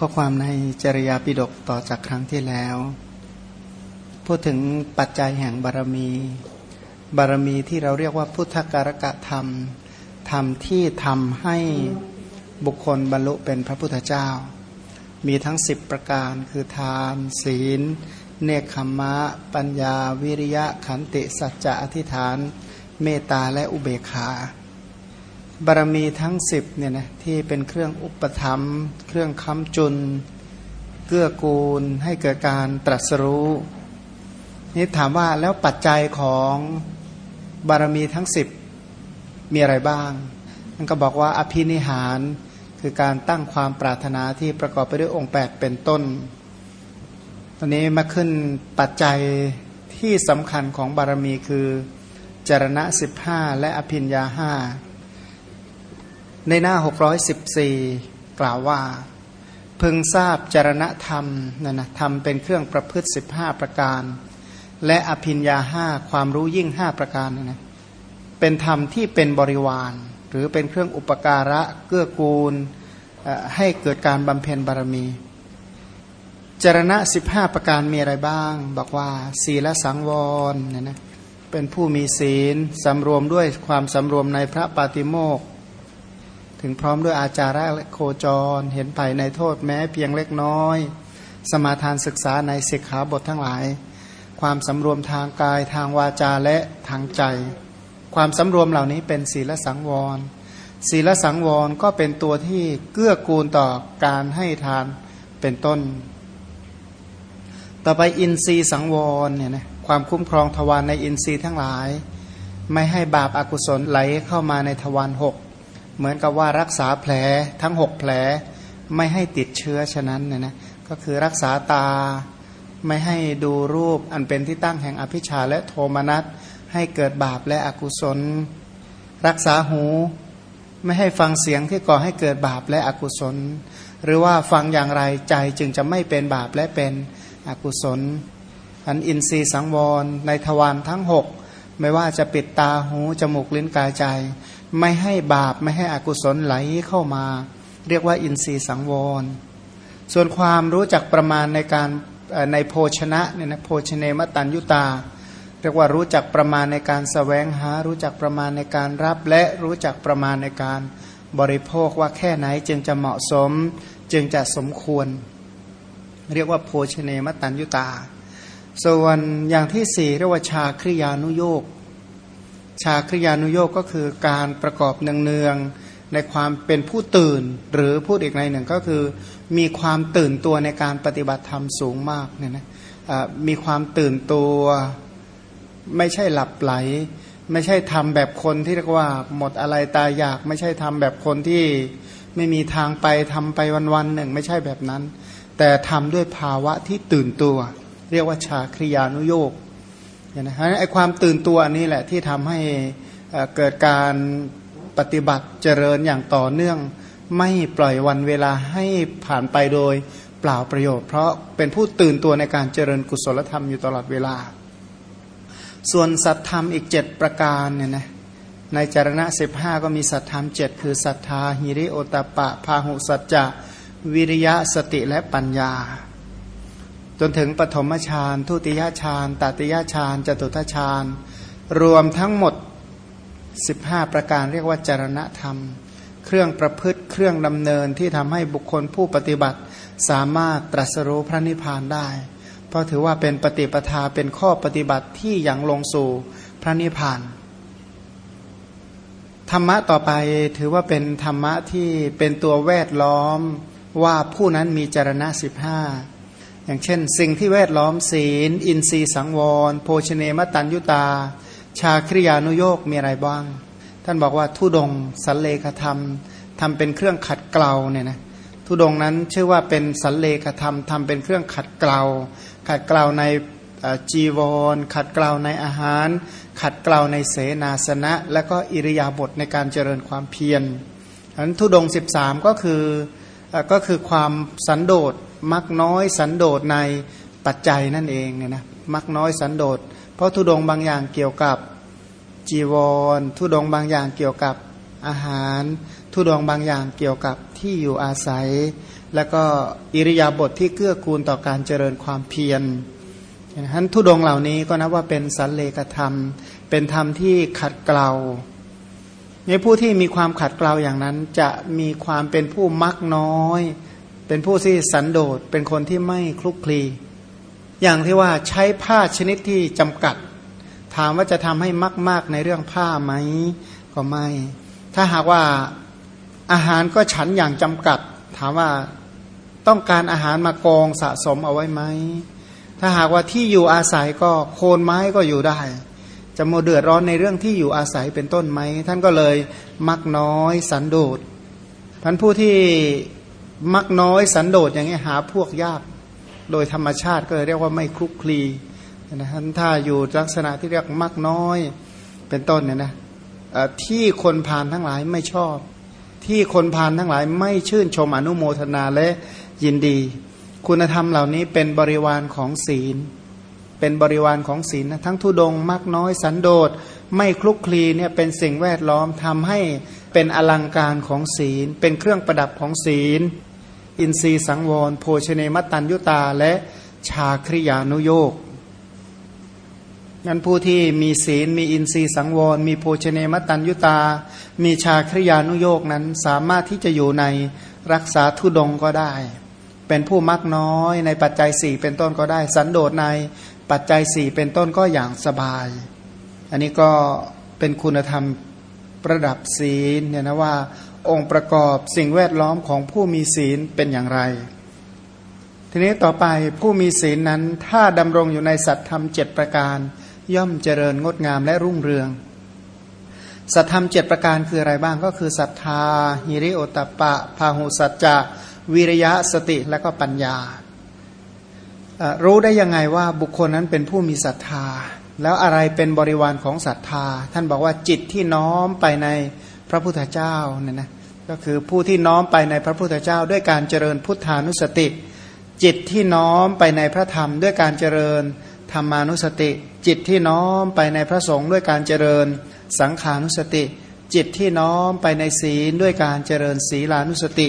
ข้อความในจริยาปิฎกต่อจากครั้งที่แล้ว พูดถึงปัจจัยแห่งบารมี บารมีที่เราเรียกว่าพุทธการกะธรรม ธรรมที่ทำให้บุคคลบรรลุเป็นพระพุทธเจ้า มีทั้งสิบประการคือทาน ศีล เนคขมมะ ปัญญา วิริยะขันติสัจจะอธิษฐาน เมตตาและอุเบกขา บารมีทั้งสิบเนี่ยนะที่เป็นเครื่องอุปธรรม เครื่องค้ำจุน เกื้อกูลให้เกิดการตรัสรู้นี่ถามว่าแล้วปัจจัยของบารมีทั้งสิบมีอะไรบ้างมันก็บอกว่าอภินิหารคือการตั้งความปรารถนาที่ประกอบไปด้วยองค์ 8 เป็นต้น ตอนนี้มาขึ้นปัจจัยที่สำคัญของบารมีคือจรณะ 15 และอภิญญาห้า ในหน้า 614 กล่าวว่า พึงทราบจรณธรรมนะนะธรรมเป็นเครื่องประพฤติ 15 ประการ และอภิญญาห้าความรู้ยิ่ง 5 ประการนะนะเป็นธรรมที่เป็นบริวาร หรือเป็นเครื่องอุปการะเกื้อกูลให้เกิดการบำเพ็ญบารมี จรณะ 15 ประการมีอะไรบ้าง บอกว่า ศีลสังวรนะนะเป็นผู้มีศีลสำรวมด้วยความสำรวมในพระปาติโมก ถึงพร้อมด้วยอาจาระและโคจร เห็นภัยในโทษแม้เพียงเล็กน้อย สมาทานศึกษาในศิกขาบททั้งหลาย ความสำรวมทางกายทางวาจาและทางใจ ความสำรวมเหล่านี้เป็นศีลสังวร ศีลสังวรก็เป็นตัวที่เกื้อกูลต่อการให้ทานเป็นต้น ต่อไปอินทรีย์สังวรเนี่ยนะความคุ้มครองทวารในอินทรีย์ทั้งหลาย ไม่ให้บาปอากุศลไหลเข้ามาในทวารหก เหมือนกับว่ารักษาแผลทั้งหกแผลไม่ให้ติดเชื้อฉะนั้นเนี่ยนะก็คือรักษาตาไม่ให้ดูรูปอันเป็นที่ตั้งแห่งอภิชาและโทมนัสให้เกิดบาปและอกุศล รักษาหูไม่ให้ฟังเสียงที่ก่อให้เกิดบาปและอกุศล หรือว่าฟังอย่างไรใจจึงจะไม่เป็นบาปและเป็นอกุศล อันอินทรีย์สังวรในทวารทั้งหกไม่ว่าจะปิดตาหูจมูกลิ้นกายใจ ไม่ให้บาปไม่ให้อกุศลไหลเข้ามา เรียกว่าอินทรีย์สังวร ส่วนความรู้จักประมาณในการในโภชนะเนี่ยนะโภชเนมตันยุตา เรียกว่ารู้จักประมาณในการสแสวงหา รู้จักประมาณในการรับและรู้จักประมาณในการบริโภคว่าแค่ไหนจึงจะเหมาะสมจึงจะสมควร เรียกว่าโภชเนมตันยุตา ส่วนอย่างที่สี่เรียกว่าชาคริยานุโยก ชาคริยานุโยกก็คือการประกอบเนืองๆในความเป็นผู้ตื่น หรือพูดอีกในหนึ่งก็คือ มีความตื่นตัวในการปฏิบัติธรรมสูงมากเนี่ยนะมีความตื่นตัวไม่ใช่หลับไหล ไม่ใช่ทำแบบคนที่เรียกว่าหมดอะไรตายอยาก ไม่ใช่ทำแบบคนที่ไม่มีทางไปทำไปวันๆหนึ่ง ไม่ใช่แบบนั้น แต่ทำด้วยภาวะที่ตื่นตัว เรียกว่าชาคริยานุโยก นะฮะไอความตื่นตัวนี้แหละที่ทำให้เกิดการปฏิบัติเจริญอย่างต่อเนื่อง ไม่ปล่อยวันเวลาให้ผ่านไปโดยเปล่าประโยชน์ เพราะเป็นผู้ตื่นตัวในการเจริญกุศลธรรมอยู่ตลอดเวลา ส่วนสัตธรรมอีกเจ็ดประการเนี่ยนะในจารณะสิบห้าก็มีสัตธรรมเจ็ดคือศรัทธาหิริโอตปะ พาหุสัจจะ วิริยะสติและปัญญา จนถึงปฐมฌานทุติยฌานตติยฌานจตุทฌานรวมทั้งหมด 15 ประการเรียกว่าจารณธรรม เครื่องประพฤติเครื่องดำเนินที่ทำให้บุคคลผู้ปฏิบัติสามารถตรัสรู้พระนิพพานได้ เพราะถือว่าเป็นปฏิปทาเป็นข้อปฏิบัติที่ยังลงสู่พระนิพพาน ธรรมะต่อไปถือว่าเป็นธรรมะที่เป็นตัวแวดล้อมว่าผู้นั้นมีจารณะสิบห้า อย่างเช่น สิ่งที่แวดล้อมศีล อินทรีย์สังวร โภชเนมตันยุตา ชาคริยานุโยกมีอะไรบ้าง ท่านบอกว่าทุดงสันเลขธรรมทำเป็นเครื่องขัดเกลาเนี่ยนะทุดงนั้นชื่อว่าเป็นสันเลขธรรมทำเป็นเครื่องขัดเกลา ขัดเกลาในจีวร ขัดเกลาในอาหาร ขัดเกลาในเสนาสนะ และก็อิริยาบถในการเจริญความเพียรฉะนั้นทุดง 13 ก็คือก็คือความสันโดษ มักน้อยสันโดษในปัจจัยนั่นเองเนี่ยนะมักน้อยสันโดษ เพราะทุดงบางอย่างเกี่ยวกับจีวร ทุดงบางอย่างเกี่ยวกับอาหาร ทุดงบางอย่างเกี่ยวกับที่อยู่อาศัย แล้วก็อิริยาบถทที่เกื้อกูลต่อการเจริญความเพียรฉะนั้นทุดงเหล่านี้ก็นับว่าเป็นสันเลกธรรม เป็นธรรมที่ขัดเกลาในผู้ที่มีความขัดเกลาอย่างนั้นจะมีความเป็นผู้มักน้อย เป็นผู้ที่สันโดษเป็นคนที่ไม่คลุกคลี อย่างที่ว่าใช้ผ้าชนิดที่จำกัด ถามว่าจะทำให้มาก ๆในเรื่องผ้าไหมก็ไม่ ถ้าหากว่าอาหารก็ฉันอย่างจำกัด ถามว่าต้องการอาหารมากองสะสมเอาไว้ไหมถ้าหากว่าที่อยู่อาศัยก็โคนไม้ก็อยู่ได้ จะโมเดือดร้อนในเรื่องที่อยู่อาศัยเป็นต้นไหมท่านก็เลยมักน้อยสันโดษท่านผู้ที่ มักน้อยสันโดษอย่างนี้หาพวกยาก โดยธรรมชาติก็เรียกว่าไม่คลุกคลีนะท่านถ้าอยู่ลักษณะที่เรียกมักน้อยเป็นต้นเนี่ยนะที่คนผ่านทั้งหลายไม่ชอบ ที่คนผ่านทั้งหลายไม่ชื่นชมอนุโมทนาและยินดี คุณธรรมเหล่านี้เป็นบริวารของศีล เป็นบริวารของศีลนะทั้งทุดงมักน้อยสันโดษไม่คลุกคลีเนี่ยเป็นสิ่งแวดล้อมทำให้เป็นอลังการของศีล เป็นเครื่องประดับของศีล อินทรีสังวร โภชเนมตันยุตา และชาคริยานุโยกนั้นผู้ที่มีศีลมีอินทรีย์สังวร มีโภชเนมตันยุตา มีชาคริยานุโยกนั้นสามารถที่จะอยู่ในรักษาทุดงก็ได้ เป็นผู้มักน้อยในปัจจัยสี่เป็นต้นก็ได้ สันโดษในปัจจัยสี่เป็นต้นก็อย่างสบาย อันนี้ก็เป็นคุณธรรมประดับศีลเนี่ยนะว่า องค์ประกอบสิ่งแวดล้อมของผู้มีศีลเป็นอย่างไร ทีนี้ต่อไปผู้มีศีลนั้นถ้าดำรงอยู่ในสัตธรรมเจ็ดประการ ย่อมเจริญงดงามและรุ่งเรือง สัตธรรมเจ็ดประการคืออะไรบ้างก็คือศรัทธาหิริโอตปะพาหุสัจจะวิริยะสติและก็ปัญญา รู้ได้ยังไงว่าบุคคลนั้นเป็นผู้มีศรัทธา แล้วอะไรเป็นบริวารของศรัทธา ท่านบอกว่าจิตที่น้อมไปในพระพุทธเจ้าเนี่ยนะ ก็คือผู้ที่น้อมไปในพระพุทธเจ้า ด้วยการเจริญพุทธานุสติ จิตที่น้อมไปในพระธรรม ด้วยการเจริญธรรมานุสติ จิตที่น้อมไปในพระสงฆ์ด้วยการเจริญสังขานุสติ จิตที่น้อมไปในศีลด้วยการเจริญศีลานุสติ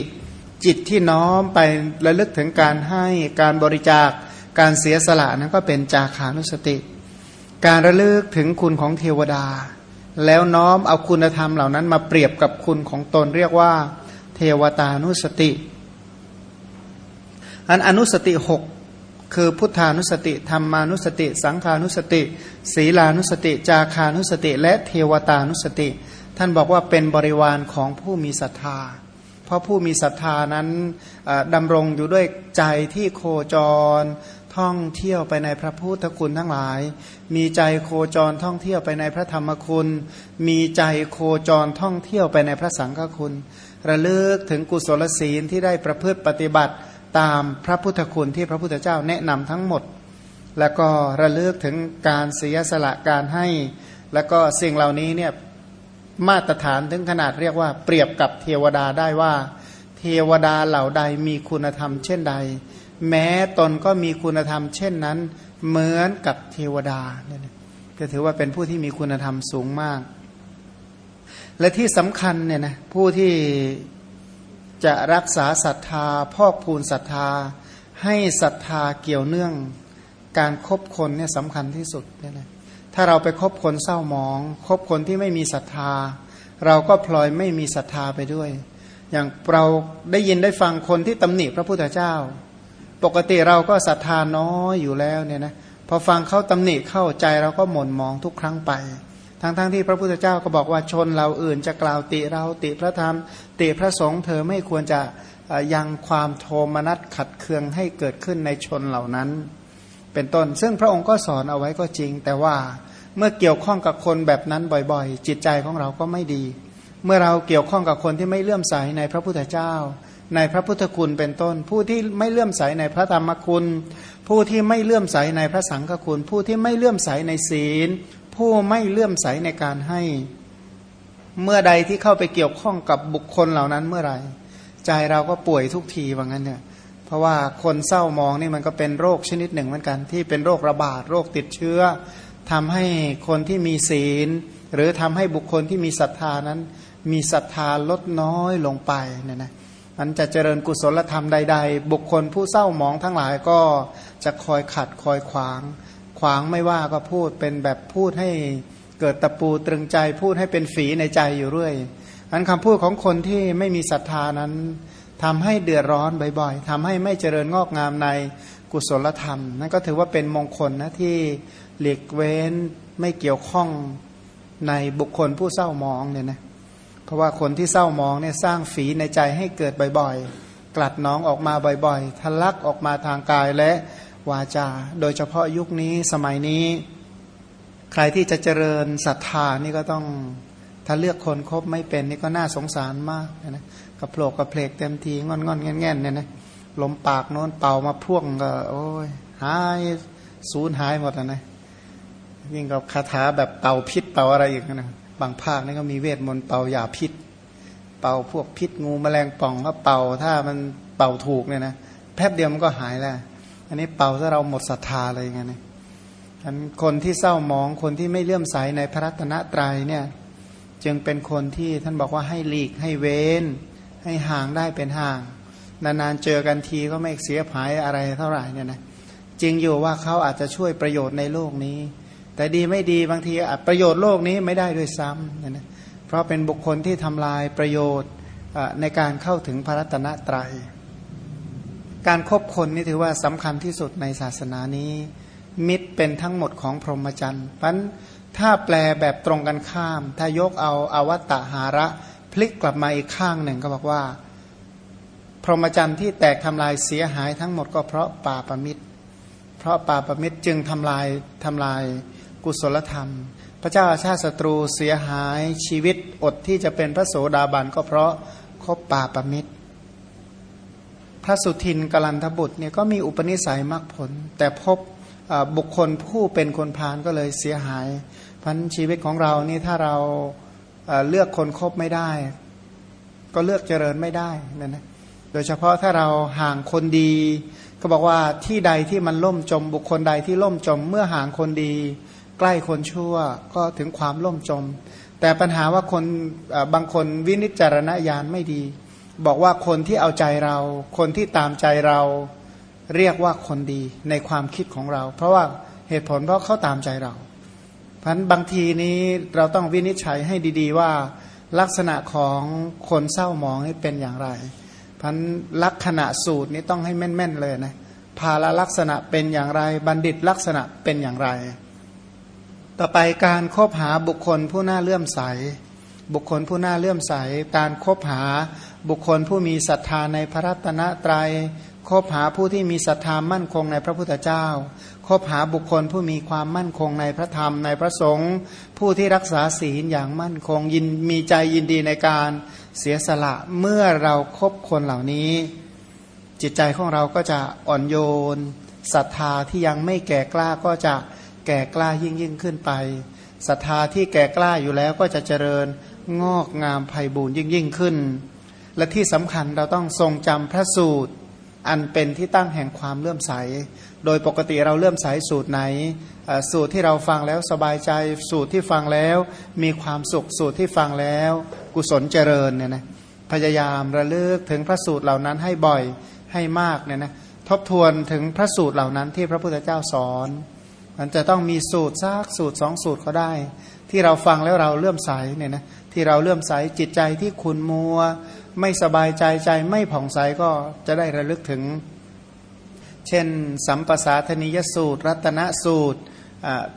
จิตที่น้อมไประลึกถึงการให้การบริจาคการเสียสละนั้นก็เป็นจาขานุสติ การระลึกถึงคุณของเทวดา แล้วน้อมเอาคุณธรรมเหล่านั้นมาเปรียบกับคุณของตนเรียกว่า เทวตานุสติอันอนุสติหกคือพุทธานุสติธรรมานุสติ สังขานุสติ ศีลานุสติ จาคานุสติ และเทวตานุสติ ท่านบอกว่าเป็นบริวารของผู้มีศรัทธา เพราะผู้มีศรัทธานั้นดำรงอยู่ด้วยใจที่โคจร ท่องเที่ยวไปในพระพุทธคุณทั้งหลาย มีใจโคจรท่องเที่ยวไปในพระธรรมคุณ มีใจโคจรท่องเที่ยวไปในพระสังฆคุณ ระลึกถึงกุศลศีลที่ได้ประพฤติปฏิบัติตามพระพุทธคุณที่พระพุทธเจ้าแนะนำทั้งหมด แล้วก็ระลึกถึงการเสียสละการให้ แล้วก็สิ่งเหล่านี้เนี่ยมาตรฐานถึงขนาดเรียกว่าเปรียบกับเทวดาได้ว่า เทวดาเหล่าใดมีคุณธรรมเช่นใด แม้ตนก็มีคุณธรรม เช่นนั้น เหมือนกับเทวดาเนี่ยก็ถือว่าเป็นผู้ที่มีคุณธรรมสูงมาก และที่สำคัญเนี่ยนะผู้ที่จะรักษาศรัทธา พอกพูนศรัทธา ให้ศรัทธาเกี่ยวเนื่อง การครบคนเนี่ยสำคัญที่สุดเนี่ยนะถ้าเราไปคบคนเศร้าหมอง คบคนที่ไม่มีศรัทธา เราก็พลอยไม่มีศรัทธาไปด้วย อย่างเราได้ยินได้ฟังคนที่ตำหนิพระพุทธเจ้า ปกติเราก็ศรัทธาน้อยอยู่แล้วเนี่ยนะพอฟังเขาตำหนิเข้าใจเราก็หม่นมองทุกครั้งไป ทั้งๆทที่พระพุทธเจ้าก็บอกว่าชนเราอื่นจะกล่าวติเราติพระธรรม ติพระสงฆ์เธอไม่ควรจะยังความโทมนัสขัดเคืองให้เกิดขึ้นในชนเหล่านั้น เป็นต้น ซึ่งพระองค์ก็สอนเอาไว้ก็จริง แต่ว่าเมื่อเกี่ยวข้องกับคนแบบนั้นบ่อยๆ จิตใจของเราก็ไม่ดี เมื่อเราเกี่ยวข้องกับคนที่ไม่เลื่อมใสในพระพุทธเจ้า ในพระพุทธคุณเป็นต้น ผู้ที่ไม่เลื่อมใสในพระธรรมคุณ ผู้ที่ไม่เลื่อมใสในพระสังฆคุณ ผู้ที่ไม่เลื่อมใสในศีล ผู้ไม่เลื่อมใสในการให้ เมื่อใดที่เข้าไปเกี่ยวข้องกับบุคคลเหล่านั้นเมื่อไหร่ ใจเราก็ป่วยทุกทีว่างั้นเนี่ยเพราะว่าคนเศร้ามองนี่มันก็เป็นโรคชนิดหนึ่งเหมือนกัน ที่เป็นโรคระบาดโรคติดเชื้อทำให้คนที่มีศีล หรือทำให้บุคคลที่มีศรัทธานั้น มีศรัทธาลดน้อยลงไปเนี่ยนะ มันจะเจริญกุศลธรรมใด ๆ บุคคลผู้เศร้าหมองทั้งหลายก็จะคอยขัดคอยขวาง ขวางไม่ว่าก็พูดเป็นแบบพูดให้เกิดตะปูตรึงใจพูดให้เป็นฝีในใจอยู่เรื่อยอันคำพูดของคนที่ไม่มีศรัทธานั้นทำให้เดือดร้อนบ่อยๆทำให้ไม่เจริญงอกงามในกุศลธรรม นั่นก็ถือว่าเป็นมงคลนะที่หลีกเว้นไม่เกี่ยวข้องในบุคคลผู้เศร้ามองเนี่ยนะ เพราะว่าคนที่เศร้ามองเนี่ยสร้างฝีในใจให้เกิดบ่อยๆ กลัดน้องออกมาบ่อยๆ ทะลักออกมาทางกายและวาจา โดยเฉพาะยุคนี้สมัยนี้ ใครที่จะเจริญศรัทธานี่ก็ต้องถ้าเลือกคนคบไม่เป็นนี่ก็น่าสงสารมากนะกระโผลกกระเพลกเต็มทีงอนงอนแง่นแง่นเนี่ยนะลมปากโน้นเป่ามาพ่วงก็โอ้ยหายสูญหายหมดนะยิ่งกับคาถาแบบเป่าพิษเป่าอะไรอีกนะ บางภาคนี่ก็มีเวทมนต์เป่ายาพิษ เป่าพวกพิษงูแมลงป่องก็เป่าถ้ามันเป่าถูกเนี่ยนะแป๊บเดียวมันก็หายแล้ว อันนี้เป่าถ้าเราหมดศรัทธาเลยไงเนี่ยอันคนที่เศร้ามองคนที่ไม่เลื่อมใสในพระรัตนตรัยเนี่ยจึงเป็นคนที่ท่านบอกว่าให้หลีกให้เว้น ให้ห่างได้เป็นห่าง นานๆเจอกันทีก็ไม่เสียหายอะไรเท่าไหร่เนี่ยนะจริงอยู่ว่าเขาอาจจะช่วยประโยชน์ในโลกนี้ แต่ดีไม่ดีบางทีประโยชน์โลกนี้ไม่ได้ด้วยซ้ำเนี่ยนะเพราะเป็นบุคคลที่ทำลายประโยชน์ในการเข้าถึงพระรัตนตรยัย การครบคนนี่ถือว่าสำคัญที่สุดในศาสนานี้ มิตรเป็นทั้งหมดของพรหมจรรย์ปันถ้าแปลแบบตรงกันข้าม ถ้ายกเอาอาวัตหาระพลิกกลับมาอีกข้างหนึ่งก็บอกว่า พรหมจรรย์ที่แตกทำลายเสียหายทั้งหมดก็เพราะป่าประมิตร เพราะป่าประมิตรจึงทำลายทำลาย กุศลธรรม พระเจ้าชาติศัตรูเสียหายชีวิตอดที่จะเป็นพระโสดาบันก็เพราะคบป่าประมิตร พระสุทินกลันทบุตรเนี่ยก็มีอุปนิสัยมากผล แต่พบบุคคลผู้เป็นคนพาลก็เลยเสียหายพันชีวิตของเรานี่ถ้าเราเลือกคนคบไม่ได้ ก็เลือกเจริญไม่ได้นั่นนะโดยเฉพาะถ้าเราห่างคนดี ก็บอกว่าที่ใดที่มันล่มจมบุคคลใดที่ล่มจมเมื่อห่างคนดี ใกล้คนชั่วก็ถึงความล่มจม แต่ปัญหาว่าคนบางคนวินิจารณญาณไม่ดี บอกว่าคนที่เอาใจเรา คนที่ตามใจเราเรียกว่าคนดีในความคิดของเรา เพราะว่าเหตุผลเพราะเขาตามใจเราพันบางทีนี้เราต้องวินิจฉัยให้ดีๆว่า ลักษณะของคนเศร้ามองนี่เป็นอย่างไรพันลักษณะสูตรนี้ต้องให้แม่นๆเลยนะภาลลักษณะเป็นอย่างไร บัณฑิตลักษณะเป็นอย่างไร ต่อไปการคบหาบุคคลผู้น่าเลื่อมใส บุคคลผู้น่าเลื่อมใส การคบหาบุคคลผู้มีศรัทธาในพระรัตนตรยัยคบหาผู้ที่มีศรัทธามั่นคงในพระพุทธเจ้าคบหาบุคคลผู้มีความมั่นคงในพระธรรมในพระสงฆ์ผู้ที่รักษาศีลอย่างมั่นคงยินมีใจยินดีในการเสียสละเมื่อเราครบคนเหล่านี้ จิตใจของเราก็จะอ่อนโยนศรัทธาที่ยังไม่แก่กล้าก็จะ แก่กล้ายิ่งยิ่งขึ้นไปศรัทธาที่แก่กล้าอยู่แล้วก็จะเจริญงอกงามไพ่บูรยิ่งยิ่งขึ้น และที่สำคัญเราต้องทรงจำพระสูตร อันเป็นที่ตั้งแห่งความเลื่อมใส โดยปกติเราเลื่อมใสสูตรไหน สูตรที่เราฟังแล้วสบายใจสูตรที่ฟังแล้ว มีความสุขสูตรที่ฟังแล้ว กุศลเจริญเนี่ยนะพยายามระลึกถึงพระสูตรเหล่านั้นให้บ่อยให้มากเนี่ยนะทบทวนถึงพระสูตรเหล่านั้นที่พระพุทธเจ้าสอน มันจะต้องมีสูตรซากสูตรสองสูตรก็ได้ ที่เราฟังแล้วเราเลื่อมใสเนี่ยนะที่เราเลื่อมใสจิตใจที่ขุนมัว ไม่สบายใจใจไม่ผ่องใสก็จะได้ระลึกถึง เช่น สัมปสาธนิยสูตร รัตนสูตร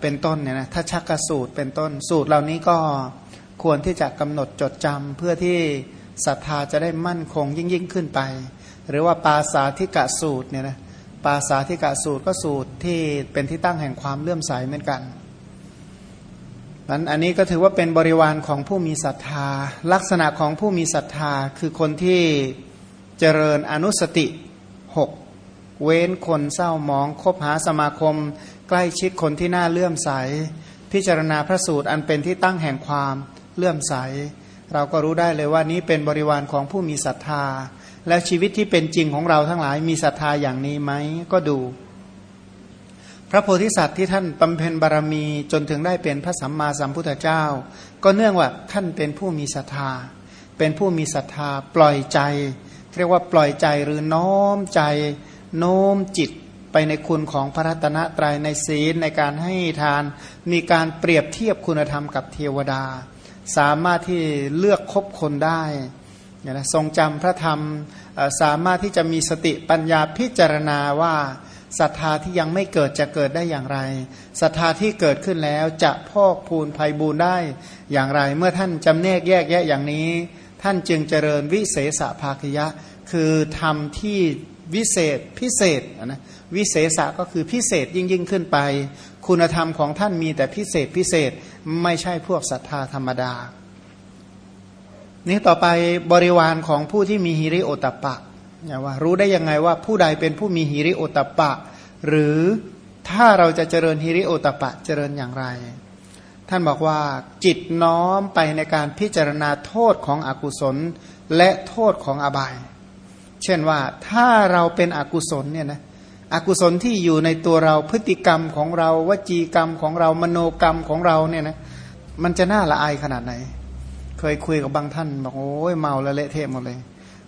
เป็นต้นเนี่ยนะถ้าชักกสูตรเป็นต้นสูตรเหล่านี้ก็ควรที่จะกำหนดจดจำเพื่อที่ศรัทธาจะได้มั่นคงยิ่งยิ่งขึ้นไป หรือว่าปาสาธิกะสูตรเนี่ยนะ ปาสาธิกะสูตรก็สูตรที่เป็นที่ตั้งแห่งความเลื่อมใสเหมือนกันนั้นอันนี้ก็ถือว่าเป็นบริวารของผู้มีศรัทธา ลักษณะของผู้มีศรัทธาคือคนที่เจริญอนุสติหกเว้นคนเศร้ามอง คบหาสมาคม ใกล้ชิดคนที่น่าเลื่อมใส พิจารณาพระสูตรอันเป็นที่ตั้งแห่งความเลื่อมใส เราก็รู้ได้เลยว่านี้เป็นบริวารของผู้มีศรัทธา และชีวิตที่เป็นจริงของเราทั้งหลายมีศรัทธาอย่างนี้ไหมก็ดู พระโพธิสัตว์ที่ท่านบำเพ็ญบารมีจนถึงได้เป็นพระสัมมาสัมพุทธเจ้า ก็เนื่องว่าท่านเป็นผู้มีศรัทธา เป็นผู้มีศรัทธาปล่อยใจ เรียกว่าปล่อยใจหรือน้อมใจ โน้มจิตไปในคุณของพระรัตนตรัยในศีลในการให้ทาน มีการเปรียบเทียบคุณธรรมกับเทวดา สามารถที่เลือกคบคนได้ นะทรงจำพระธรรมสามารถที่จะมีสติปัญญาพิจารณาว่าศรัทธาที่ยังไม่เกิดจะเกิดได้อย่างไรศรัทธาที่เกิดขึ้นแล้วจะพอกพูนภัยบูนได้อย่างไร เมื่อท่านจำแนกแยกแยะอย่างนี้ ท่านจึงเจริญวิเศษภาคยะ คือธรรมที่วิเศษพิเศษนะวิเศษะก็คือพิเศษยิ่งยิ่งขึ้นไป คุณธรรมของท่านมีแต่พิเศษพิเศษไม่ใช่พวกศรัทธาธรรมดา นี้ต่อไปบริวารของผู้ที่มีฮิริโอตปะเนี่ยว่ารู้ได้ยังไงว่าผู้ใดเป็นผู้มีฮิริโอตปะ หรือถ้าเราจะเจริญฮิริโอตปะเจริญอย่างไร ท่านบอกว่าจิตน้อมไปในการพิจารณาโทษของอกุศลและโทษของอบาย เช่นว่าถ้าเราเป็นอกุศลเนี่ยนะอกุศลที่อยู่ในตัวเราพฤติกรรมของเราวจีกรรมของเรามโนกรรมของเราเนี่ยนะมันจะน่าละอายขนาดไหน เคยคุยกับบางท่านบอกโอ้ยเมาแล้วเละเทะหมดเลย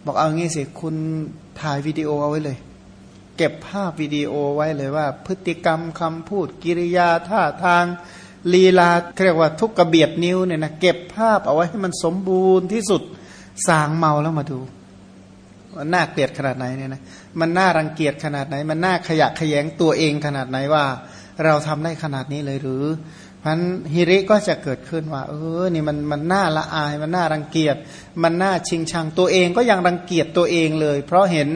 บอกเอางี้สิคุณถ่ายวิดีโอเอาไว้เลย เก็บภาพวิดีโอไว้เลยว่า พฤติกรรมคำพูดกิริยาท่าทางลีลาเรียกว่าทุกกระเบียดนิ้วเนี่ยนะเก็บภาพเอาไว้ให้มันสมบูรณ์ที่สุดสางเมาแล้วมาดูมันน่าเกลียดขนาดไหนเนี่ยนะมันน่ารังเกียจขนาดไหน มันน่าขยะขยงตัวเองขนาดไหนว่า เราทำได้ขนาดนี้เลยหรือ พันฮิริก็จะเกิดขึ้นว่า เออนี่มันมันน่าละอาย มันน่ารังเกียจ มันน่าชิงชังตัวเองก็ยังรังเกียจตัวเองเลย เพราะเห็น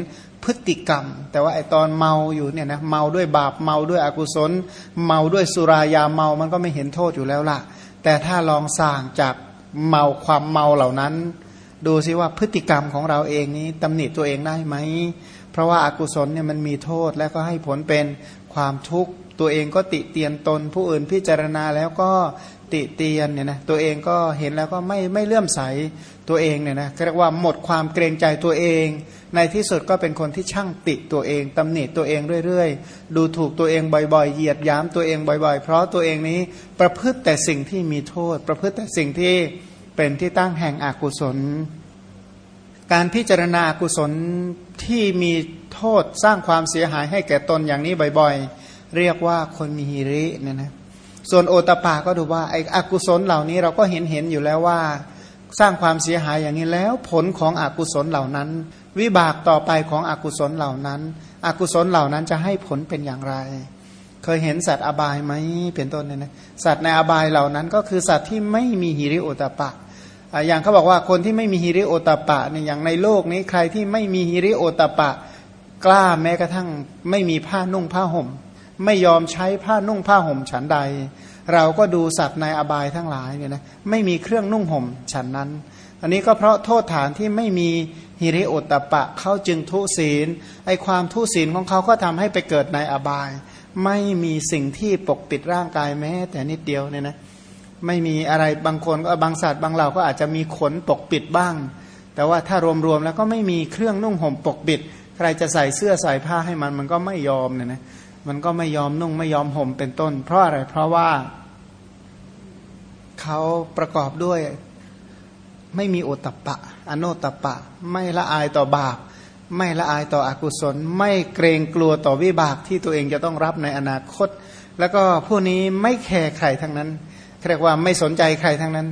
พฤติกรรม แต่ว่าไอตอนเมาอยู่เนี่ยนะเมาด้วยบาปเมาด้วยอกุศล เมาด้วยสุรายาเมามันก็ไม่เห็นโทษอยู่แล้วล่ะ แต่ถ้าลองสร้างจากเมาความเมาเหล่านั้น ดูซิว่าพฤติกรรมของเราเองนี้ตำหนิตัวเองได้ไหมเพราะว่าอากุศลเนี่ยมันมีโทษและก็ให้ผลเป็นความทุกข์ ตัวเองก็ติเตียนตน ผู้อื่นพิจารณาแล้วก็ติเตียนเนี่ยนะตัวเองก็เห็นแล้วก็ไม่ไม่เลื่อมใสตัวเองเนี่ยนะเรียกว่าหมดความเกรงใจตัวเอง ในที่สุดก็เป็นคนที่ช่างติตัวเองตำหนิตัวเองเรื่อยๆ ดูถูกตัวเองบ่อยๆ เหยียดย้ำตัวเองบ่อยๆ เพราะตัวเองนี้ประพฤติแต่สิ่งที่มีโทษ ประพฤติแต่สิ่งที่เป็นที่ตั้งแห่งอกุศล การพิจารณาอกุศลที่มีโทษสร้างความเสียหายให้แก่ตนอย่างนี้บ่อยๆ เรียกว่าคนมีฮิริเนี่ยนะส่วนโอตปาก็ดูว่าไอ้อกุศลเหล่านี้เราก็เห็นเห็นอยู่แล้วว่า สร้างความเสียหายอย่างนี้แล้วผลของอกุศลเหล่านั้น วิบากต่อไปของอกุศลเหล่านั้น อกุศลเหล่านั้นจะให้ผลเป็นอย่างไร เคยเห็นสัตว์อบายไหมเป็นต้นเนี่ยนะสัตว์ในอบายเหล่านั้นก็คือสัตว์ที่ไม่มีฮิริโอตปะอย่างเขาบอกว่าคนที่ไม่มีฮิริโอตปะเนี่ยอย่างในโลกนี้ใครที่ไม่มีฮิริโอตปะ กล้าแม้กระทั่งไม่มีผ้านุ่งผ้าห่ม ไม่ยอมใช้ผ้านุ่งผ้าห่มฉันใด เราก็ดูสัตว์ในอบายทั้งหลายเนี่ยนะไม่มีเครื่องนุ่งห่มฉันนั้น อันนี้ก็เพราะโทษฐานที่ไม่มีฮิริโอตปะเขาจึงทุศีลไอความทุศีลของเขาก็ทำให้ไปเกิดในอบาย ไม่มีสิ่งที่ปกปิดร่างกายแม้ แต่นิดเดียวเนี่ยนะไม่มีอะไรบางคนก็บางสัตว์บางเหล่าก็อาจจะมีขนปกปิดบ้าง แต่ว่าถ้ารวมๆแล้วก็ไม่มีเครื่องนุ่งห่มปกปิด ใครจะใส่เสื้อใส่ผ้าให้มันมันก็ไม่ยอมเนี่ยนะ มันก็ไม่ยอมนุ่งไม่ยอมห่มเป็นต้น เพราะอะไร เพราะว่าเขาประกอบด้วย ไม่มีโอตปะ อโนตปะ ไม่ละอายต่อบาป ไม่ละอายต่ออกุศล ไม่เกรงกลัวต่อวิบากที่ตัวเองจะต้องรับในอนาคต แล้วก็ผู้นี้ไม่แคร์ใครทั้งนั้นเรียกว่าไม่สนใจใครทั้งนั้น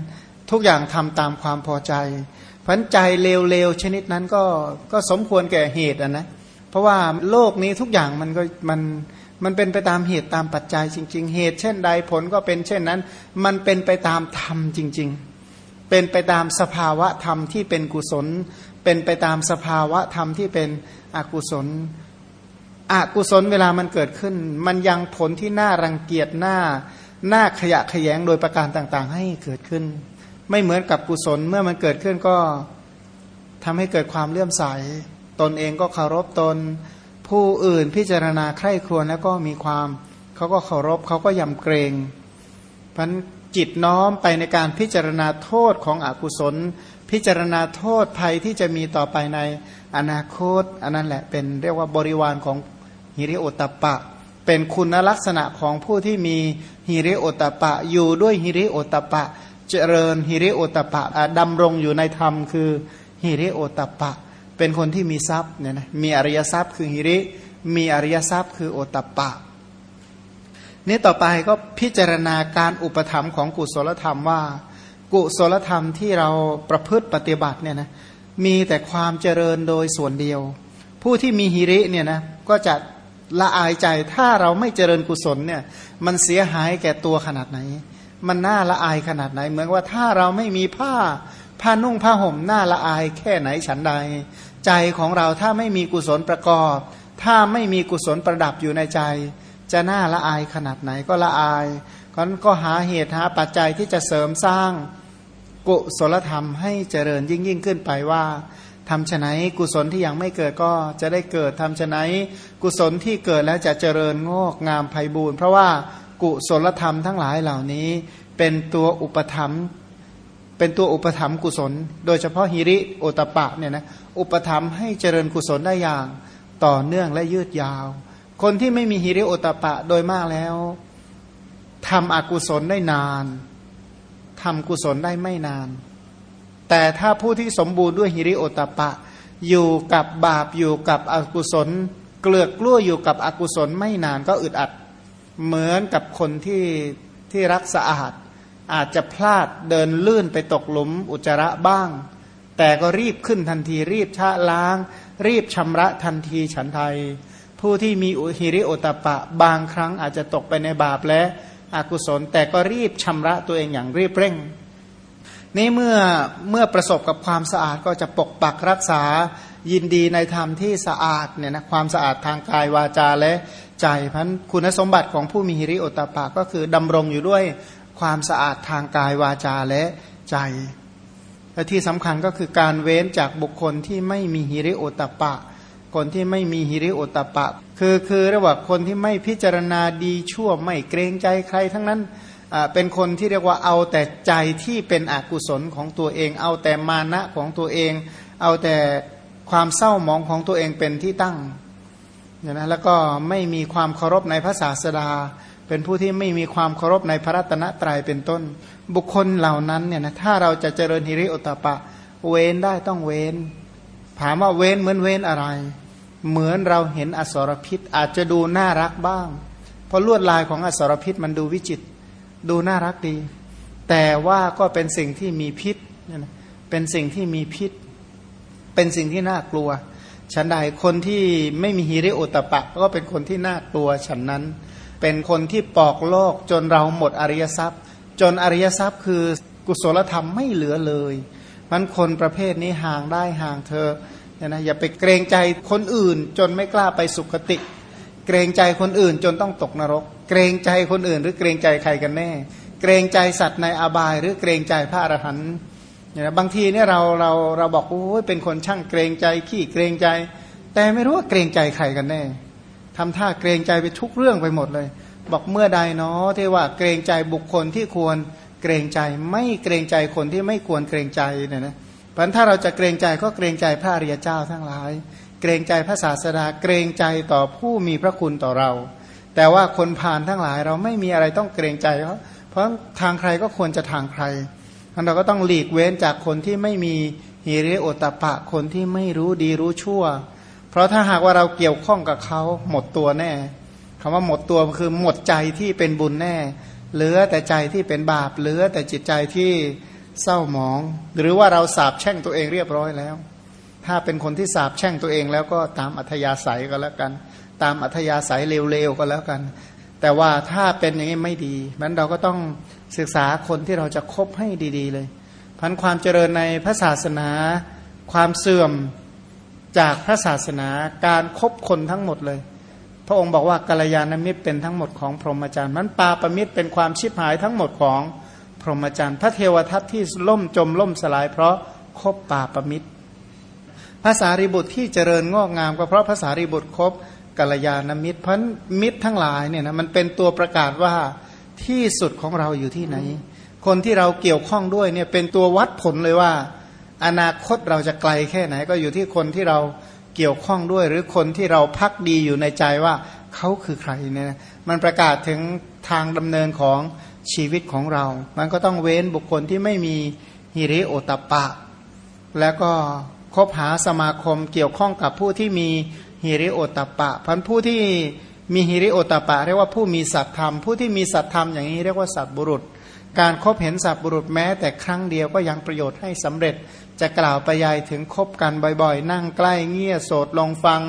ทุกอย่างทำตามความพอใจพันใจเลวๆชนิดนั้นก็ก็สมควรแก่เหตุอะนะเพราะว่าโลกนี้ทุกอย่างมันก็มัน มันเป็นไปตามเหตุตามปัจจัยจริง ๆ เหตุเช่นใดผลก็เป็นเช่นนั้น มันเป็นไปตามธรรมจริง ๆ เป็นไปตามสภาวะธรรมที่เป็นกุศล เป็นไปตามสภาวะธรรมที่เป็นอกุศล อกุศลเวลามันเกิดขึ้น มันยังผลที่น่ารังเกียจหน้าหน้าขยะขยงโดยประการต่างๆ ให้เกิดขึ้น ไม่เหมือนกับกุศลเมื่อมันเกิดขึ้นก็ทำให้เกิดความเลื่อมใส ตนเองก็เคารพตน ผู้อื่นพิจารณาใคร่ครวญแล้วก็มีความเขาก็เคารพเขาก็ยำเกรงพันจิตน้อมไปในการพิจารณาโทษของอกุศล พิจารณาโทษภัยที่จะมีต่อไปในอนาคต อันนั้นแหละเป็นเรียกว่าบริวารของฮิริโอตปะ เป็นคุณลักษณะของผู้ที่มีฮิริโอตปะ อยู่ด้วยฮิริโอตปะ เจริญฮิริโอตปะดำรงอยู่ในธรรมคือฮิริโอตปะ เป็นคนที่มีทรัพย์เนี่ยนะมีอริยทรัพย์คือหิริ มีอริยทรัพย์คือโอตตปปะ นี่ต่อไปก็พิจารณาการอุปธรรมของกุศลธรรมว่า กุศลธรรมที่เราประพฤติปฏิบัติเนี่ยนะมีแต่ความเจริญโดยส่วนเดียว ผู้ที่มีหิริเนี่ยนะก็จะละอายใจถ้าเราไม่เจริญกุศลเนี่ยมันเสียหายแก่ตัวขนาดไหน มันน่าละอายขนาดไหน เหมือนว่าถ้าเราไม่มีผ้า ผ้านุ่งผ้าห่มหน่าละอายแค่ไหนฉันใด ใจของเราถ้าไม่มีกุศลประกอบ ถ้าไม่มีกุศลประดับอยู่ในใจ จะหน่าละอายขนาดไหนก็ละอายก็ก็หาเหตุหาปัจจัยที่จะเสริมสร้างกุศลธรรมให้เจริญยิ่งยิ่งขึ้นไปว่าทำฉไหนกุศลที่ยังไม่เกิดก็จะได้เกิดทำฉไหนกุศลที่เกิดแล้วจะเจริญงอกงามไพบูรณ์เพราะว่ากุศลธรรมทั้งหลายเหล่านี้ เป็นตัวอุปธรรม เป็นตัวอุปธรรมกุศล โดยเฉพาะฮิริโอตปะเนี่ยนะอุปธรรมให้เจริญกุศลได้อย่างต่อเนื่องและยืดยาว คนที่ไม่มีฮิริโอตปะโดยมากแล้วทำอกุศลได้นานทำกุศลได้ไม่นาน แต่ถ้าผู้ที่สมบูรณ์ด้วยฮิริโอตปะ อยู่กับบาปอยู่กับอกุศล เกลือกกล้วอยู่กับอกุศลไม่นานก็อึดอัด เหมือนกับคนที่ที่รักสะอาด อาจจะพลาดเดินลื่นไปตกหลุมอุจจาระบ้าง แต่ก็รีบขึ้นทันทีรีบชะล้าง รีบชำระทันทีฉันไทย ผู้ที่มีอุฮิริโอตปะบางครั้งอาจจะตกไปในบาปและอกุศล แต่ก็รีบชำระตัวเองอย่างรีบเร่ง นี่เมื่อเมื่อประสบกับความสะอาดก็จะปกปักรักษายินดีในธรรมที่สะอาดเนี่ยนะความสะอาดทางกายวาจาและใจพันคุณสมบัติของผู้มีฮิริโอตปะก็คือดำรงอยู่ด้วย ความสะอาดทางกายวาจาและใจ และที่สำคัญก็คือการเว้นจากบุคคลที่ไม่มีฮิริโอตปะ คนที่ไม่มีฮิริโอตปะ คือคือระหว่างคนที่ไม่พิจารณาดีชั่วไม่เกรงใจใครทั้งนั้นเป็นคนที่เรียกว่าเอาแต่ใจที่เป็นอกุศลของตัวเอง เอาแต่มานะของตัวเอง เอาแต่ความเศร้าหมองของตัวเองเป็นที่ตั้งเนี่ยนะแล้วก็ไม่มีความเคารพในพระศาสดา เป็นผู้ที่ไม่มีความเคารพในพระรัตนตรัยเป็นต้น บุคคลเหล่านั้นเนี่ยนะถ้าเราจะเจริญฮิริโอตปะ เว้นได้ต้องเว้นถามว่าเว้นเหมือนเว้นอะไร เหมือนเราเห็นอสรพิษอาจจะดูน่ารักบ้าง เพราะลวดลายของอสรพิษมันดูวิจิต ดูน่ารักดี แต่ว่าก็เป็นสิ่งที่มีพิษเป็นสิ่งที่มีพิษ เป็นสิ่งที่น่ากลัวฉันใดคนที่ไม่มีฮิริโอตปะ ก็เป็นคนที่น่ากลัวฉันนั้น เป็นคนที่ปอกโลกจนเราหมดอริยทรัพย์ จนอริยทรัพย์คือกุศลธรรมไม่เหลือเลยมันคนประเภทนี้ห่างได้ห่างเธอนะอย่าไปเกรงใจคนอื่น จนไม่กล้าไปสุคติ เกรงใจคนอื่นจนต้องตกนรก เกรงใจคนอื่น หรือเกรงใจใครกันแน่ เกรงใจสัตว์ในอบาย หรือเกรงใจพระอรหันต์เนี่ยบางทีเนี่ยเราเราเราบอกโอ้ยเป็นคนช่างเกรงใจขี้เกรงใจ แต่ไม่รู้ว่าเกรงใจใครกันแน่ ทำท่าเกรงใจไปทุกเรื่องไปหมดเลย บอกเมื่อใดเนาะที่ว่าเกรงใจบุคคลที่ควรเกรงใจไม่เกรงใจคนที่ไม่ควรเกรงใจเนี่ยนะเพราะถ้าเราจะเกรงใจก็เกรงใจพระอริยเจ้าทั้งหลาย เกรงใจพระศาสดาเกรงใจต่อผู้มีพระคุณต่อเรา แต่ว่าคนผ่านทั้งหลายเราไม่มีอะไรต้องเกรงใจ เพราะเพราะทางใครก็ควรจะทางใครเราก็ต้องหลีกเว้นจากคนที่ไม่มีฮิริโอตปะคนที่ไม่รู้ดีรู้ชั่ว เพราะถ้าหากว่าเราเกี่ยวข้องกับเขาหมดตัวแน่คำว่าหมดตัวคือหมดใจที่เป็นบุญแน่ เหลือแต่ใจที่เป็นบาป เหลือแต่จิตใจที่เศร้าหมอง หรือว่าเราสาบแช่งตัวเองเรียบร้อยแล้ว ถ้าเป็นคนที่สาบแช่งตัวเองแล้วก็ตามอัธยาศัยก็แล้วกัน ตามอัธยาศัยเร็วๆก็แล้วกัน แต่ว่าถ้าเป็นอย่างนี้ไม่ดีนั้นเราก็ต้องศึกษาคนที่เราจะคบให้ดี ๆ เลยพันความเจริญในพระศาสนา ความเสื่อม จากพระศาสนาการครบคนทั้งหมดเลย พระองค์บอกว่ากัลยาณมิตรเป็นทั้งหมดของพรหมจรรย์มันปาประมิตรเป็นความชิบหายทั้งหมดของพรหมจรรย์ พระเทวทัตที่ล่มจมล่มสลาย เพราะคบป่าประมิตรภาษาริบุตรที่เจริญงอกงามก็เพราะภาษาริบุตรคบกัลยาณมิตรพราะมิตรทั้งหลายเนี่ยนะมันเป็นตัวประกาศว่าที่สุดของเราอยู่ที่ไหน คนที่เราเกี่ยวข้องด้วยเนี่ยเป็นตัววัดผลเลยว่า อนาคตเราจะไกลแค่ไหน ก็อยู่ที่คนที่เราเกี่ยวข้องด้วย หรือคนที่เราพักดีอยู่ในใจว่าเขาคือใครเนี่ยมันประกาศถึงทางดำเนินของชีวิตของเรา มันก็ต้องเว้นบุคคลที่ไม่มีฮิริโอตปะ แล้วก็คบหาสมาคมเกี่ยวข้องกับผู้ที่มีฮิริโอตปะพันผู้ที่มีฮิริโอตปะ เรียกว่าผู้มีสัตธรรม ผู้ที่มีสัตธรรมอย่างนี้เรียกว่าสัตบุรุษ การครบเห็นสัตบุรุษแม้แต่ครั้งเดียวก็ยังประโยชน์ให้สำเร็จ จะกล่าวไปยายถึงคบกันบ่อยๆ นั่งใกล้เงี่ยโสดลงฟัง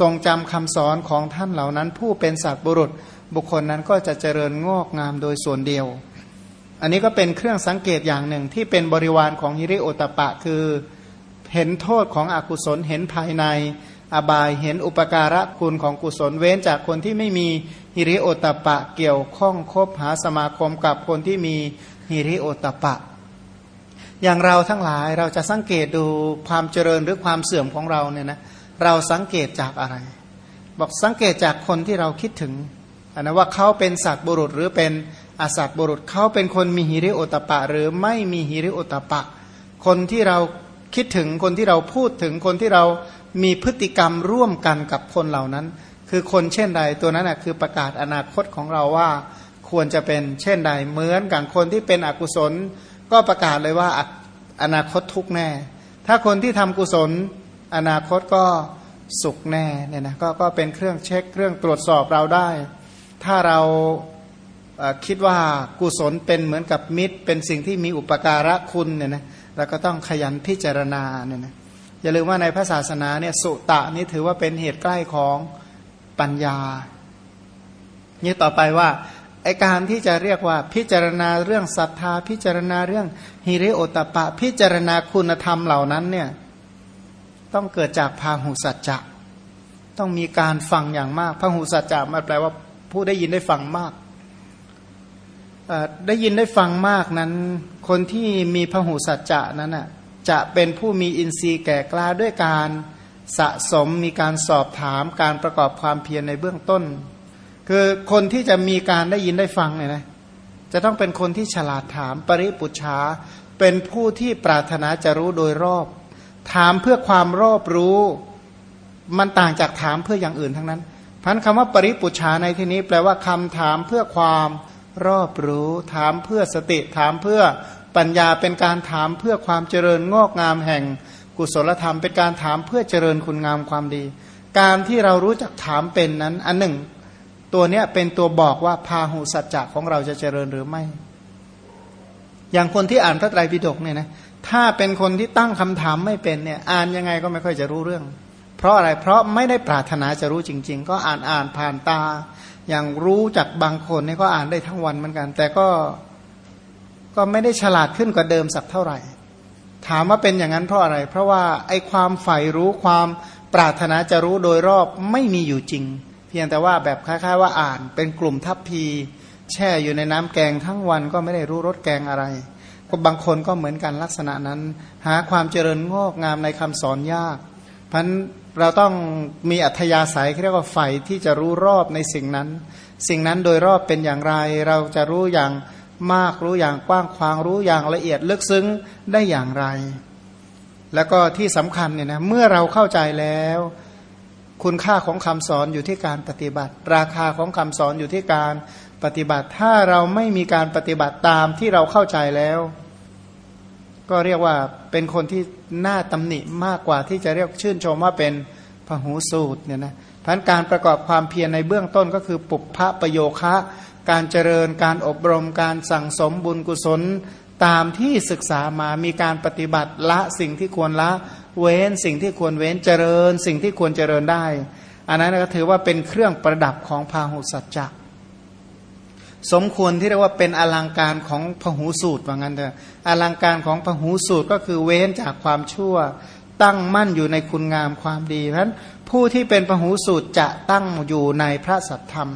ทรงจำคำสอนของท่านเหล่านั้น ผู้เป็นสัตบุรุษ บุคคลนั้นก็จะเจริญงอกงามโดยส่วนเดียว อันนี้ก็เป็นเครื่องสังเกตอย่างหนึ่งที่เป็นบริวารของฮิริโอตปะคือเห็นโทษของอกุศลเห็นภายใน อบายเห็นอุปการะคุณของกุศลเว้นจากคนที่ไม่มีฮิริโอตปะเกี่ยวข้องคบหาสมาคมกับคนที่มีฮิริโอตปะ อย่างเราทั้งหลายเราจะสังเกตดูความเจริญหรือความเสื่อมของเราเนี่ยนะเราสังเกตจากอะไร บอกสังเกตจากคนที่เราคิดถึงนนะว่าเขาเป็นสัตว์บุรุษหรือเป็นอสัตว์บุรุษเขาเป็นคนมีฮิริโอตปะ หรือไม่มีฮิริโอตปะ คนที่เราคิดถึงคนที่เราพูดถึงคนที่เรามีพฤติกรรมร่วมกันกับคนเหล่านั้น คือคนเช่นใดตัวนั้นนะคือประกาศอนาคตของเราว่าควรจะเป็นเช่นใดเหมือนกับคนที่เป็นอกุศล ก็ประกาศเลยว่าอนาคตทุกแน่ ถ้าคนที่ทำกุศล อนาคตก็สุขแน่เนี่ยนะก็ก็เป็นเครื่องเช็คเครื่องตรวจสอบเราได้ ถ้าเราคิดว่ากุศลเป็นเหมือนกับมิตร เป็นสิ่งที่มีอุปการะคุณเนี่ยนะเราก็ต้องขยันพิจารณาเนี่ยนะอย่าลืมว่าในพระศาสนาเนี่ยสุตะนี่ถือว่าเป็นเหตุใกล้ของปัญญานี่ต่อไปว่า ไอการที่จะเรียกว่าพิจารณาเรื่องศรัทธา พิจารณาเรื่องฮิริโอตปะ พิจารณาคุณธรรมเหล่านั้นเนี่ยต้องเกิดจากพาหุสัจจะ ต้องมีการฟังอย่างมากพาหุสัจจะมันแปลว่าผู้ได้ยินได้ฟังมากได้ยินได้ฟังมากนั้น คนที่มีพหูสัจจะนั้นน่ะจะเป็นผู้มีอินทรีย์แก่กล้าด้วยการสะสมมีการสอบถามการประกอบความเพียรในเบื้องต้น คือคนที่จะมีการได้ยินได้ฟังเนี่ยนะจะต้องเป็นคนที่ฉลาดถามปริปุชาเป็นผู้ที่ปรารถนาจะรู้โดยรอบ ถามเพื่อความรอบรู้ มันต่างจากถามเพื่ออย่างอื่นทั้งนั้นพันคำว่าปริปุชาในที่นี้ แปลว่าคำถามเพื่อความรอบรู้ ถามเพื่อสติ ถามเพื่อปัญญาเป็นการถามเพื่อความเจริญงอกงามแห่งกุศลธรรม เป็นการถามเพื่อเจริญคุณงามความดี การที่เรารู้จักถามเป็นนั้น อันหนึ่ง ตัวเนี้ยเป็นตัวบอกว่าพาหุสัจจะของเราจะเจริญหรือไม่ อย่างคนที่อ่านพระไตรปิฎกเนี่ยนะถ้าเป็นคนที่ตั้งคำถามไม่เป็นเนี่ยอ่านยังไงก็ไม่ค่อยจะรู้เรื่อง เพราะอะไรเพราะไม่ได้ปรารถนาจะรู้จริง ๆ ก็อ่านอ่านผ่านตา อย่างรู้จากบางคนเนี่ยก็อ่านได้ทั้งวันเหมือนกัน แต่ก็ก็ไม่ได้ฉลาดขึ้นกว่าเดิมสักเท่าไหร่ ถามว่าเป็นอย่างนั้นเพราะอะไร เพราะว่าไอ้ความใฝ่รู้ความปรารถนาจะรู้โดยรอบไม่มีอยู่จริง พียงแต่ว่าแบบคล้ายๆว่าอ่าน เป็นกลุ่มทัพพี แช่อยู่ในน้ำแกงทั้งวันก็ไม่ได้รู้รสแกงอะไรก็บางคนก็เหมือนกันลักษณะนั้น หาความเจริญงอกงามในคำสอนยาก เพันเราต้องมีอัธยาศัยเรียกว่าใฝ่ที่จะรู้รอบในสิ่งนั้น สิ่งนั้นโดยรอบเป็นอย่างไร เราจะรู้อย่างมากรู้อย่างกว้างขวางรู้อย่างละเอียดลึกซึ้งได้อย่างไร แล้วก็ที่สำคัญเนี่ยนะเมื่อเราเข้าใจแล้ว คุณค่าของคำสอนอยู่ที่การปฏิบัติ ราคาของคำสอนอยู่ที่การปฏิบัติ ถ้าเราไม่มีการปฏิบัติตามที่เราเข้าใจแล้ว ก็เรียกว่าเป็นคนที่น่าตำหนิมากกว่าที่จะเรียกชื่นชมว่าเป็นพหูสูตรเนี่ยนะพันการประกอบความเพียรในเบื้องต้นก็คือปุพพะประโยคะ การเจริญการอบรมการสั่งสมบุญกุศล ตามที่ศึกษามามีการปฏิบัติละสิ่งที่ควรละ เว้นสิ่งที่ควรเว้นเจริญ สิ่งที่ควรเจริญได้ อันนั้นก็ถือว่าเป็นเครื่องประดับของพาหุสัจจะสมควรที่เรียกว่าเป็นอลังการของพหูสูตรว่างั้นเถอะอลังการของพหูสูตรก็คือเว้นจากความชั่ว ตั้งมั่นอยู่ในคุณงามความดีเพราะฉะนั้น ผู้ที่เป็นพหูสูตรจะตั้งอยู่ในพระสัทธรรม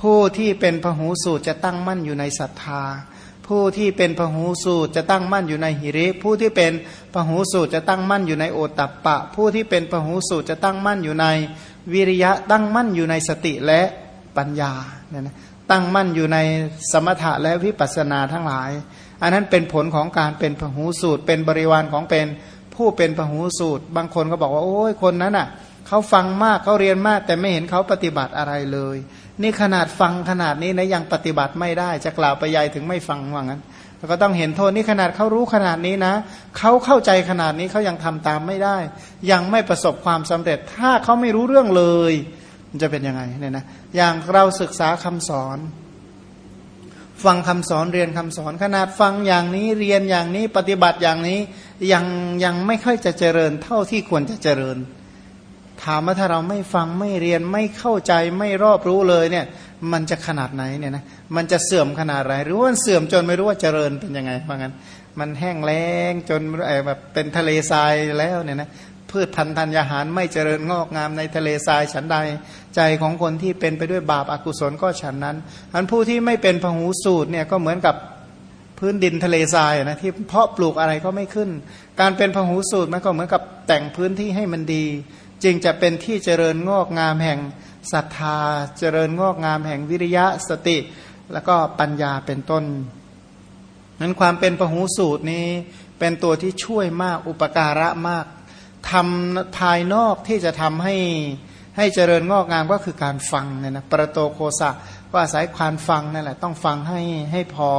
ผู้ที่เป็นพหูสูตรจะตั้งมั่นอยู่ในศรัทธา ผู้ที่เป็นพหูสูตรจะตั้งมั่นอยู่ในหิริ ผู้ที่เป็นพหูสูตรจะตั้งมั่นอยู่ในโอตัปปะ ผู้ที่เป็นพหูสูตรจะตั้งมั่นอยู่ในวิริยะตั้งมั่นอยู่ในสติและปัญญาเนี่ยนะตั้งมั่นอยู่ในสมถะและวิปัสสนาทั้งหลาย อันนั้นเป็นผลของการเป็นพหูสูตร เป็นบริวารของเป็นผู้เป็นพหูสูตร บางคนก็บอกว่าโอ้ยคนนั้นอะ เขาฟังมากเขาเรียนมาก แต่ไม่เห็นเขาปฏิบัติอะไรเลย นี่ขนาดฟังขนาดนี้นะยังปฏิบัติไม่ได้ จะกล่าวไปยายถึงไม่ฟังว่างั้นแล้วก็ต้องเห็นโทษนี่ขนาดเขารู้ขนาดนี้นะเขาเข้าใจขนาดนี้เขายังทำตามไม่ได้ ยังไม่ประสบความสำเร็จ ถ้าเขาไม่รู้เรื่องเลย มันจะเป็นยังไงเนี่ยนะอย่างเราศึกษาคำสอน ฟังคำสอนเรียนคำสอน ขนาดฟังอย่างนี้เรียนอย่างนี้ปฏิบัติอย่างนี้ยังยังไม่ค่อยจะเจริญเท่าที่ควรจะเจริญ ถามว่าถ้าเราไม่ฟังไม่เรียนไม่เข้าใจไม่รอบรู้เลยเนี่ย มันจะขนาดไหนเนี่ยนะมันจะเสื่อมขนาดไหนหรือว่าเสื่อมจนไม่รู้ว่าเจริญเป็นยังไงเพราะงั้น มันแห้งแล้งจนแบบเป็นทะเลทรายแล้วเนี่ยนะพืชพันธุ์ธัญญาหารไม่เจริญงอกงามในทะเลทรายฉันใดใจของคนที่เป็นไปด้วยบาปอากุศลก็ฉันนั้นอันผู้ที่ไม่เป็นพหูสูตรเนี่ยก็เหมือนกับพื้นดินทะเลทรายนะที่เพาะปลูกอะไรก็ไม่ขึ้น การเป็นพหูสูตรมันก็เหมือนกับแต่งพื้นที่ให้มันดี จึงจะเป็นที่เจริญงอกงามแห่งศรัทธา เจริญงอกงามแห่งวิริยะสติ แล้วก็ปัญญาเป็นต้น นั้นความเป็นปหูสูตรนี้เป็นตัวที่ช่วยมากอุปการะมากทำภายนอกที่จะทำให้ให้เจริญงอกงามก็คือการฟังเนี่ยนะประโตโคสะก็อาศัยความฟังนั่นแหละต้องฟังให้ให้พอ